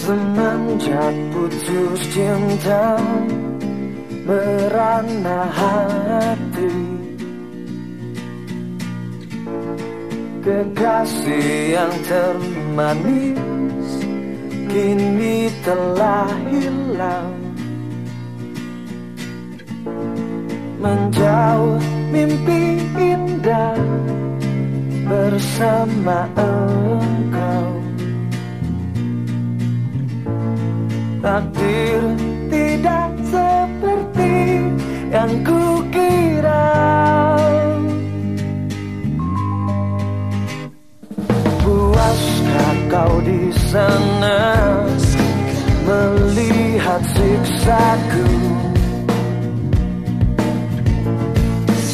Semenjak putus cinta Merana hati. Kekasih yang termanis Kini telah hilang. Menjauh mimpi indah Bersama engkau Takdir tidak seperti yang kukira. Puaskah kau di sana? Melihat siksaku.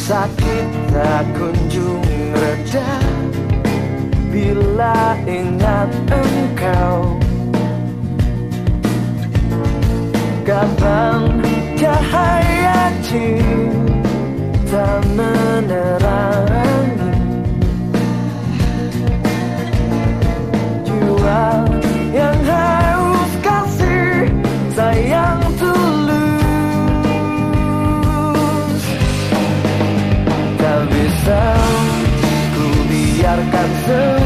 Sakit tak kunjung reda. Bila ingat engkau Kapan cahaya cinta menerangi. Jiwa yang haus kasih sayang tulus. Tak bisa ku biarkan semua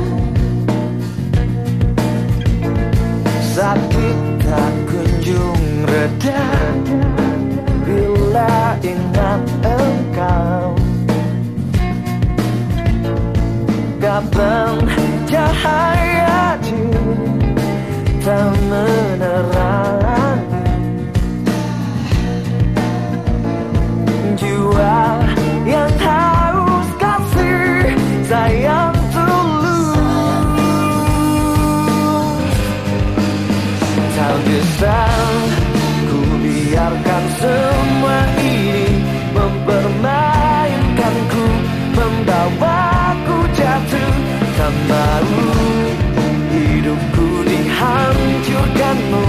Sakit tak kunjung reda Bila ingat engkau. Kapan cahaya cinta menerangi jatuh Tak mau hidupku dihancurkanmu.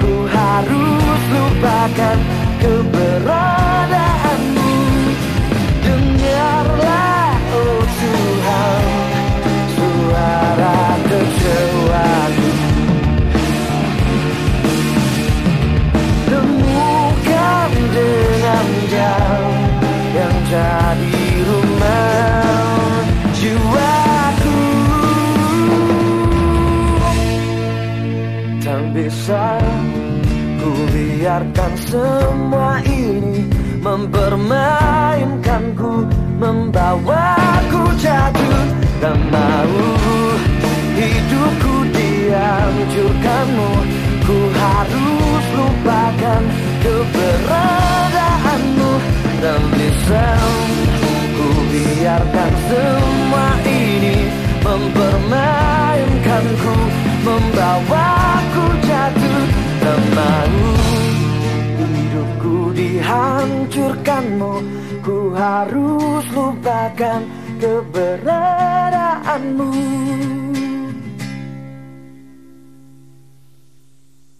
Ku harus lupakan bisa ku biarkan semua ini Mempermainkanku Membawaku jatuh Dan mau hidupku dihancurkanmu Ku harus lupakan keberadaanmu Dan bisa ku biarkan semua ini Mempermainkanku Membawaku jatuh mau hidupku dihancurkanmu Ku harus lupakan keberadaanmu